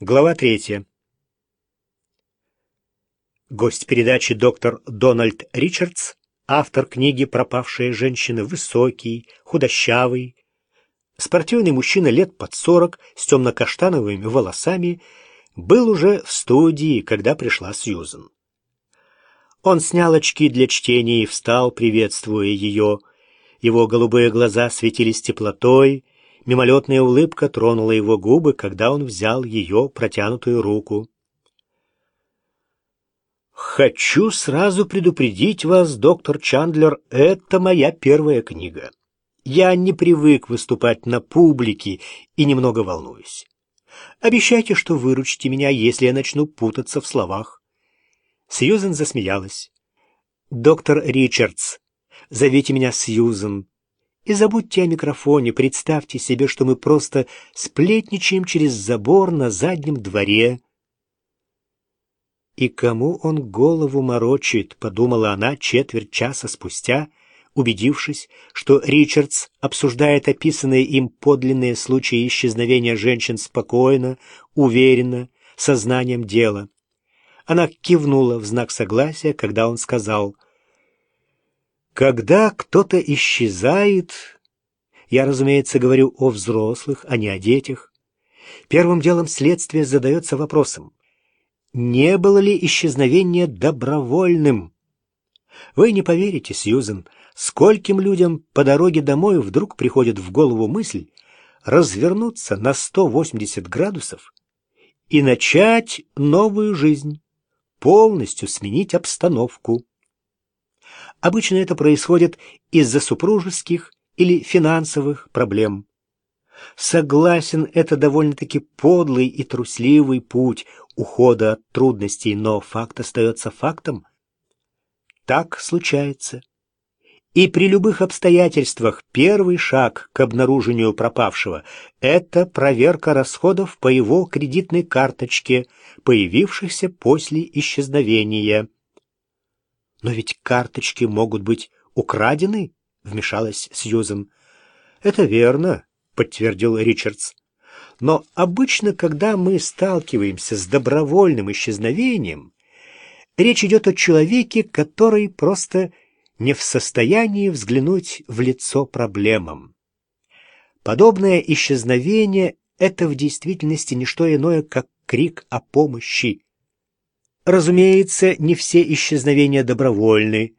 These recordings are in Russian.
Глава третья. Гость передачи доктор Дональд Ричардс, автор книги «Пропавшие женщины», высокий, худощавый, спортивный мужчина лет под сорок с темно-каштановыми волосами, был уже в студии, когда пришла Сьюзен. Он снял очки для чтения и встал, приветствуя ее. Его голубые глаза светились теплотой, Мимолетная улыбка тронула его губы, когда он взял ее протянутую руку. «Хочу сразу предупредить вас, доктор Чандлер, это моя первая книга. Я не привык выступать на публике и немного волнуюсь. Обещайте, что выручите меня, если я начну путаться в словах». Сьюзен засмеялась. «Доктор Ричардс, зовите меня Сьюзен. И забудьте о микрофоне, представьте себе, что мы просто сплетничаем через забор на заднем дворе. «И кому он голову морочит?» — подумала она четверть часа спустя, убедившись, что Ричардс обсуждает описанные им подлинные случаи исчезновения женщин спокойно, уверенно, сознанием дела. Она кивнула в знак согласия, когда он сказал — когда кто-то исчезает, я, разумеется, говорю о взрослых, а не о детях, первым делом следствие задается вопросом, не было ли исчезновение добровольным? Вы не поверите, Сьюзен, скольким людям по дороге домой вдруг приходит в голову мысль развернуться на 180 градусов и начать новую жизнь, полностью сменить обстановку. Обычно это происходит из-за супружеских или финансовых проблем. Согласен, это довольно-таки подлый и трусливый путь ухода от трудностей, но факт остается фактом. Так случается. И при любых обстоятельствах первый шаг к обнаружению пропавшего – это проверка расходов по его кредитной карточке, появившихся после исчезновения. «Но ведь карточки могут быть украдены», — вмешалась Сьюзен. «Это верно», — подтвердил Ричардс. «Но обычно, когда мы сталкиваемся с добровольным исчезновением, речь идет о человеке, который просто не в состоянии взглянуть в лицо проблемам. Подобное исчезновение — это в действительности не что иное, как крик о помощи, Разумеется, не все исчезновения добровольны.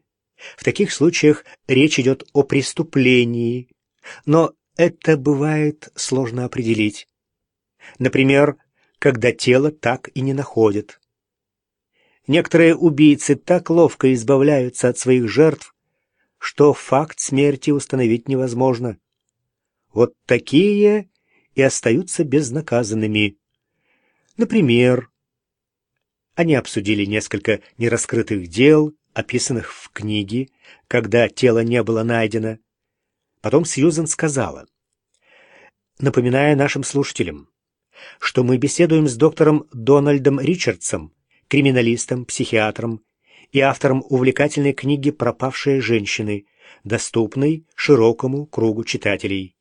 В таких случаях речь идет о преступлении, но это бывает сложно определить. Например, когда тело так и не находят. Некоторые убийцы так ловко избавляются от своих жертв, что факт смерти установить невозможно. Вот такие и остаются безнаказанными. Например, они обсудили несколько нераскрытых дел, описанных в книге, когда тело не было найдено. Потом Сьюзен сказала, напоминая нашим слушателям, что мы беседуем с доктором Дональдом Ричардсом, криминалистом, психиатром и автором увлекательной книги «Пропавшие женщины», доступной широкому кругу читателей.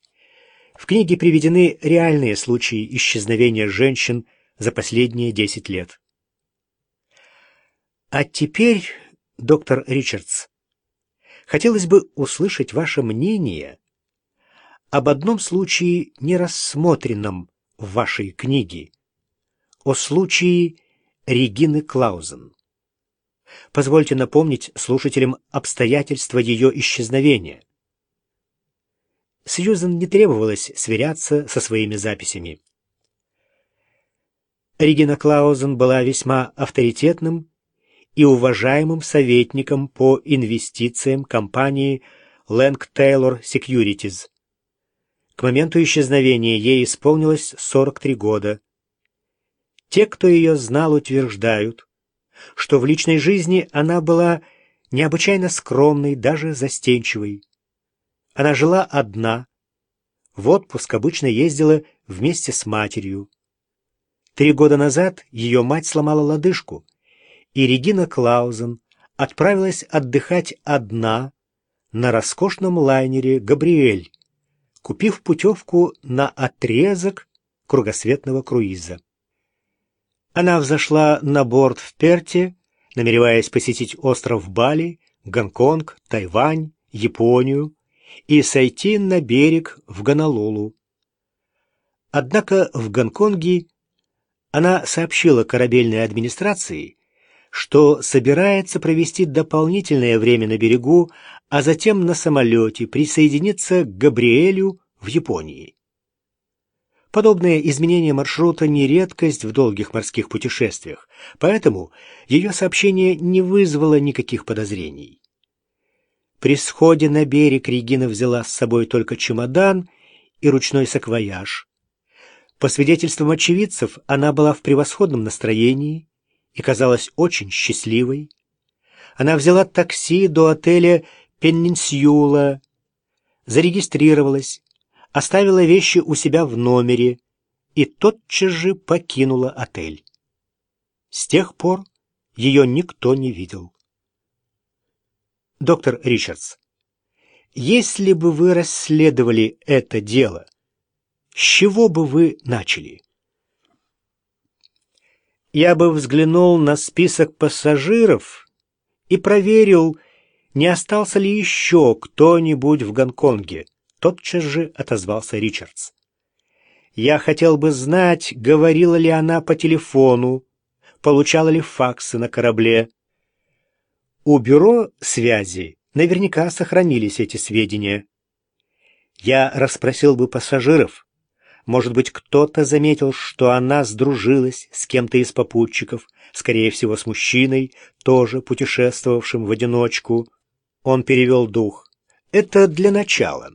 В книге приведены реальные случаи исчезновения женщин за последние 10 лет. А теперь, доктор Ричардс, хотелось бы услышать ваше мнение об одном случае, не рассмотренном в вашей книге, о случае Регины Клаузен. Позвольте напомнить слушателям обстоятельства ее исчезновения. Сьюзен не требовалось сверяться со своими записями. Регина Клаузен была весьма авторитетным и уважаемым советником по инвестициям компании Lang Taylor Securities. К моменту исчезновения ей исполнилось 43 года. Те, кто ее знал, утверждают, что в личной жизни она была необычайно скромной, даже застенчивой. Она жила одна, в отпуск обычно ездила вместе с матерью. Три года назад ее мать сломала лодыжку, и Регина Клаузен отправилась отдыхать одна на роскошном лайнере «Габриэль», купив путевку на отрезок кругосветного круиза. Она взошла на борт в Перте, намереваясь посетить остров Бали, Гонконг, Тайвань, Японию и сойти на берег в Гонолулу. Однако в Гонконге она сообщила корабельной администрации, что собирается провести дополнительное время на берегу, а затем на самолете присоединиться к Габриэлю в Японии. Подобное изменение маршрута не редкость в долгих морских путешествиях, поэтому ее сообщение не вызвало никаких подозрений. При сходе на берег Регина взяла с собой только чемодан и ручной саквояж. По свидетельствам очевидцев, она была в превосходном настроении и казалась очень счастливой. Она взяла такси до отеля Пеннинсюла, зарегистрировалась, оставила вещи у себя в номере и тотчас же покинула отель. С тех пор ее никто не видел. Доктор Ричардс, если бы вы расследовали это дело, с чего бы вы начали? Я бы взглянул на список пассажиров и проверил, не остался ли еще кто-нибудь в Гонконге. Тотчас же отозвался Ричардс. Я хотел бы знать, говорила ли она по телефону, получала ли факсы на корабле. У бюро связи наверняка сохранились эти сведения. Я расспросил бы пассажиров, может быть, кто-то заметил, что она сдружилась с кем-то из попутчиков, скорее всего, с мужчиной, тоже путешествовавшим в одиночку. Он перевел дух. «Это для начала».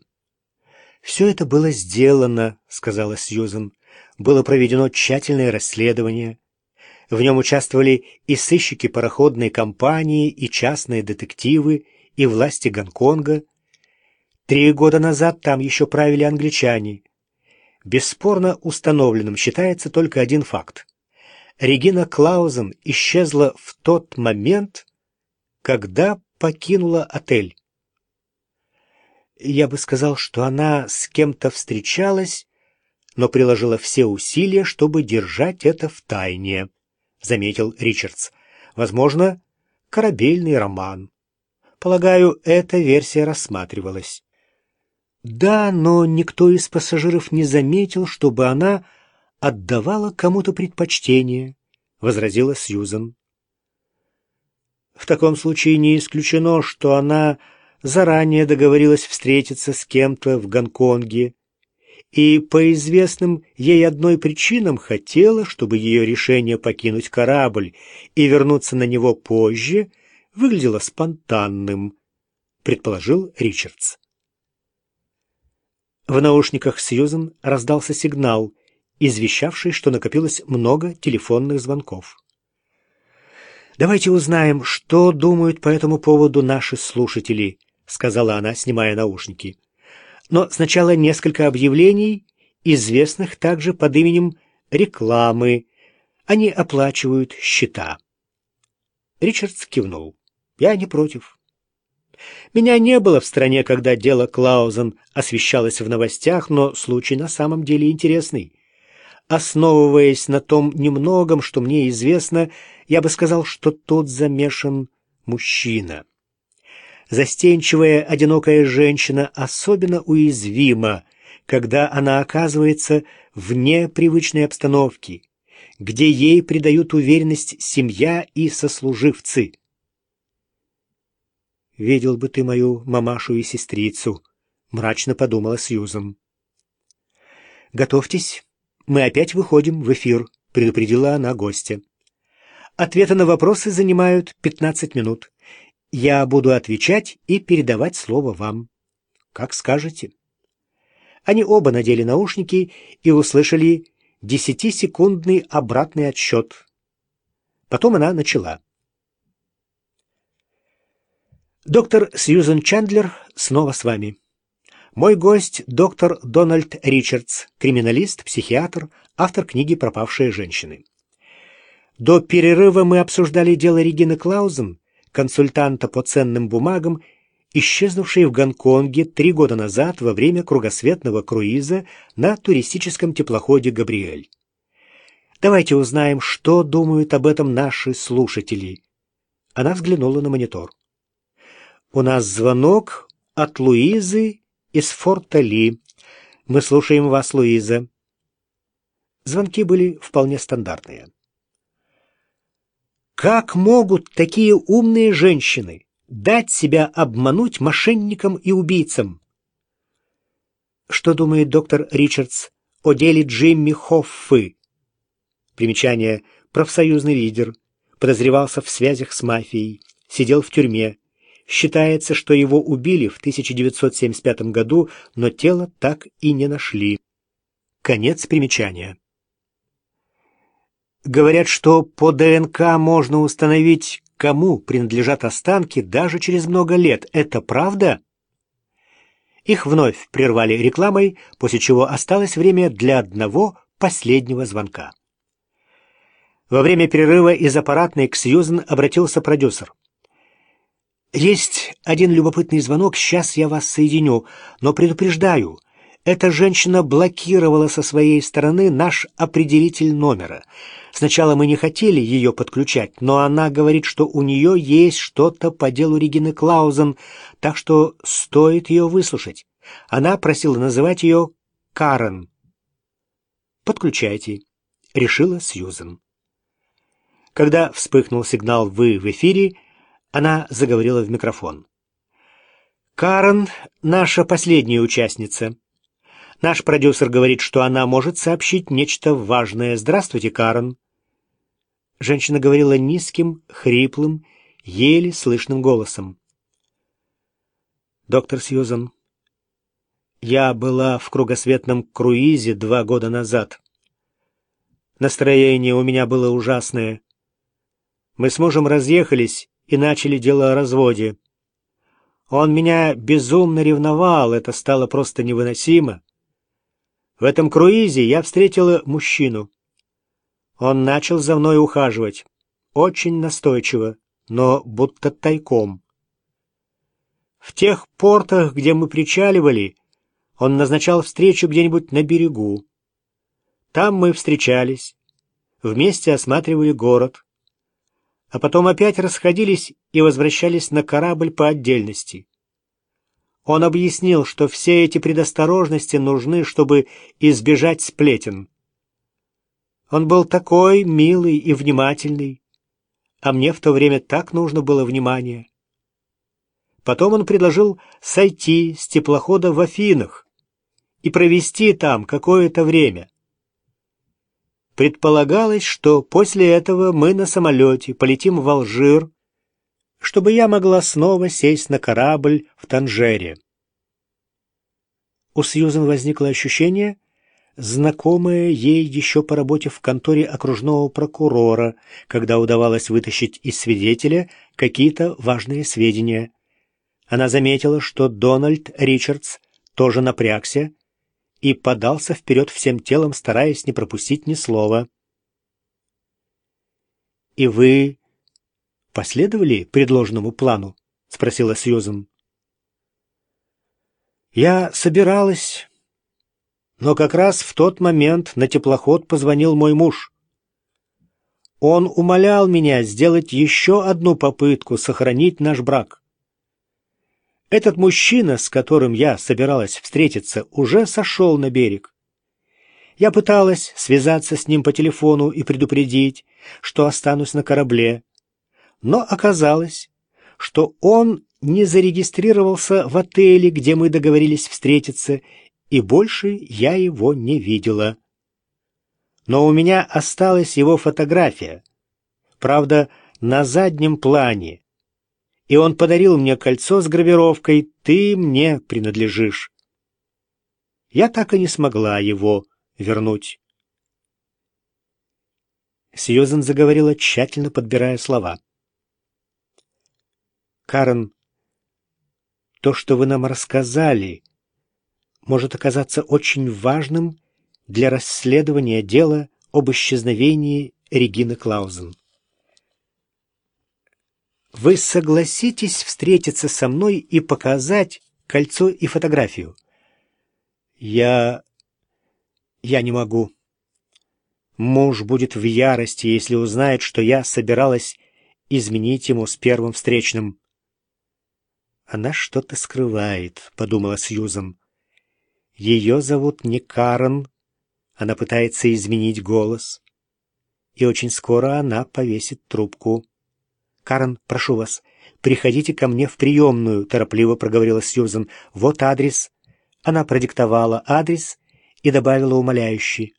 «Все это было сделано», — сказала Сьюзен. «Было проведено тщательное расследование. В нем участвовали и сыщики пароходной компании, и частные детективы, и власти Гонконга. Три года назад там еще правили англичане» бесспорно установленным считается только один факт. Регина Клаузен исчезла в тот момент, когда покинула отель. Я бы сказал, что она с кем-то встречалась, но приложила все усилия, чтобы держать это в тайне, заметил Ричардс. Возможно, корабельный роман. Полагаю, эта версия рассматривалась. Да, но никто из пассажиров не заметил, чтобы она отдавала кому-то предпочтение, возразила Сьюзен. В таком случае не исключено, что она заранее договорилась встретиться с кем-то в Гонконге и по известным ей одной причинам хотела, чтобы ее решение покинуть корабль и вернуться на него позже выглядело спонтанным, предположил Ричардс. В наушниках Сьюзен раздался сигнал, извещавший, что накопилось много телефонных звонков. «Давайте узнаем, что думают по этому поводу наши слушатели», — сказала она, снимая наушники. «Но сначала несколько объявлений, известных также под именем рекламы. Они оплачивают счета». Ричардс кивнул. «Я не против». Меня не было в стране, когда дело Клаузен освещалось в новостях, но случай на самом деле интересный. Основываясь на том немногом, что мне известно, я бы сказал, что тут замешан мужчина. Застенчивая, одинокая женщина особенно уязвима, когда она оказывается вне привычной обстановки, где ей придают уверенность семья и сослуживцы. «Видел бы ты мою мамашу и сестрицу», — мрачно подумала Сьюзан. «Готовьтесь, мы опять выходим в эфир», — предупредила она гостя. «Ответы на вопросы занимают 15 минут. Я буду отвечать и передавать слово вам. Как скажете». Они оба надели наушники и услышали десятисекундный обратный отсчет. Потом она начала. Доктор Сьюзен Чендлер снова с вами. Мой гость — доктор Дональд Ричардс, криминалист, психиатр, автор книги «Пропавшие женщины». До перерыва мы обсуждали дело Регины Клаузен, консультанта по ценным бумагам, исчезнувшей в Гонконге три года назад во время кругосветного круиза на туристическом теплоходе «Габриэль». Давайте узнаем, что думают об этом наши слушатели. Она взглянула на монитор. У нас звонок от Луизы из Форта Ли. Мы слушаем вас, Луиза. Звонки были вполне стандартные. Как могут такие умные женщины дать себя обмануть мошенникам и убийцам? Что думает доктор Ричардс о деле Джимми Хоффы? Примечание. Профсоюзный лидер. Подозревался в связях с мафией. Сидел в тюрьме. Считается, что его убили в 1975 году, но тело так и не нашли. Конец примечания. Говорят, что по ДНК можно установить, кому принадлежат останки даже через много лет. Это правда? Их вновь прервали рекламой, после чего осталось время для одного последнего звонка. Во время перерыва из аппаратной к Сьюзен обратился продюсер. «Есть один любопытный звонок, сейчас я вас соединю, но предупреждаю, эта женщина блокировала со своей стороны наш определитель номера». Сначала мы не хотели ее подключать, но она говорит, что у нее есть что-то по делу Регины Клаузен, так что стоит ее выслушать. Она просила называть ее Карен. «Подключайте», — решила Сьюзен. Когда вспыхнул сигнал «Вы в эфире», она заговорила в микрофон. «Карен — наша последняя участница. Наш продюсер говорит, что она может сообщить нечто важное. Здравствуйте, Карен». Женщина говорила низким, хриплым, еле слышным голосом. «Доктор Сьюзан, я была в кругосветном круизе два года назад. Настроение у меня было ужасное. Мы с мужем разъехались и начали дело о разводе. Он меня безумно ревновал, это стало просто невыносимо. В этом круизе я встретила мужчину. Он начал за мной ухаживать. Очень настойчиво, но будто тайком. В тех портах, где мы причаливали, он назначал встречу где-нибудь на берегу. Там мы встречались, вместе осматривали город, а потом опять расходились и возвращались на корабль по отдельности. Он объяснил, что все эти предосторожности нужны, чтобы избежать сплетен. Он был такой милый и внимательный, а мне в то время так нужно было внимание. Потом он предложил сойти с теплохода в Афинах и провести там какое-то время. Предполагалось, что после этого мы на самолете полетим в Алжир, чтобы я могла снова сесть на корабль в Танжере. У Сьюзен возникло ощущение, знакомая ей еще по работе в конторе окружного прокурора, когда удавалось вытащить из свидетеля какие-то важные сведения. Она заметила, что Дональд Ричардс тоже напрягся и подался вперед всем телом, стараясь не пропустить ни слова. «И вы последовали предложенному плану?» — спросила Сьюзен. «Я собиралась...» Но как раз в тот момент на теплоход позвонил мой муж. Он умолял меня сделать еще одну попытку сохранить наш брак. Этот мужчина, с которым я собиралась встретиться, уже сошел на берег. Я пыталась связаться с ним по телефону и предупредить, что останусь на корабле. Но оказалось, что он не зарегистрировался в отеле, где мы договорились встретиться, и больше я его не видела. Но у меня осталась его фотография, правда, на заднем плане, и он подарил мне кольцо с гравировкой «Ты мне принадлежишь». Я так и не смогла его вернуть. Сьюзен заговорила, тщательно подбирая слова. «Карен, то, что вы нам рассказали, может оказаться очень важным для расследования дела об исчезновении Регины Клаузен. Вы согласитесь встретиться со мной и показать кольцо и фотографию? Я... я не могу. Муж будет в ярости, если узнает, что я собиралась изменить ему с первым встречным. «Она что-то скрывает», — подумала Сьюзан. «Ее зовут не Карен, она пытается изменить голос, и очень скоро она повесит трубку». «Карен, прошу вас, приходите ко мне в приемную», — торопливо проговорила Сьюзан. «Вот адрес». Она продиктовала адрес и добавила умоляюще.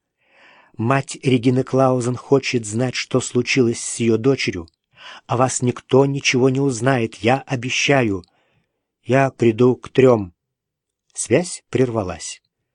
«Мать Регины Клаузен хочет знать, что случилось с ее дочерью. О вас никто ничего не узнает, я обещаю. Я приду к трем». Связь прервалась.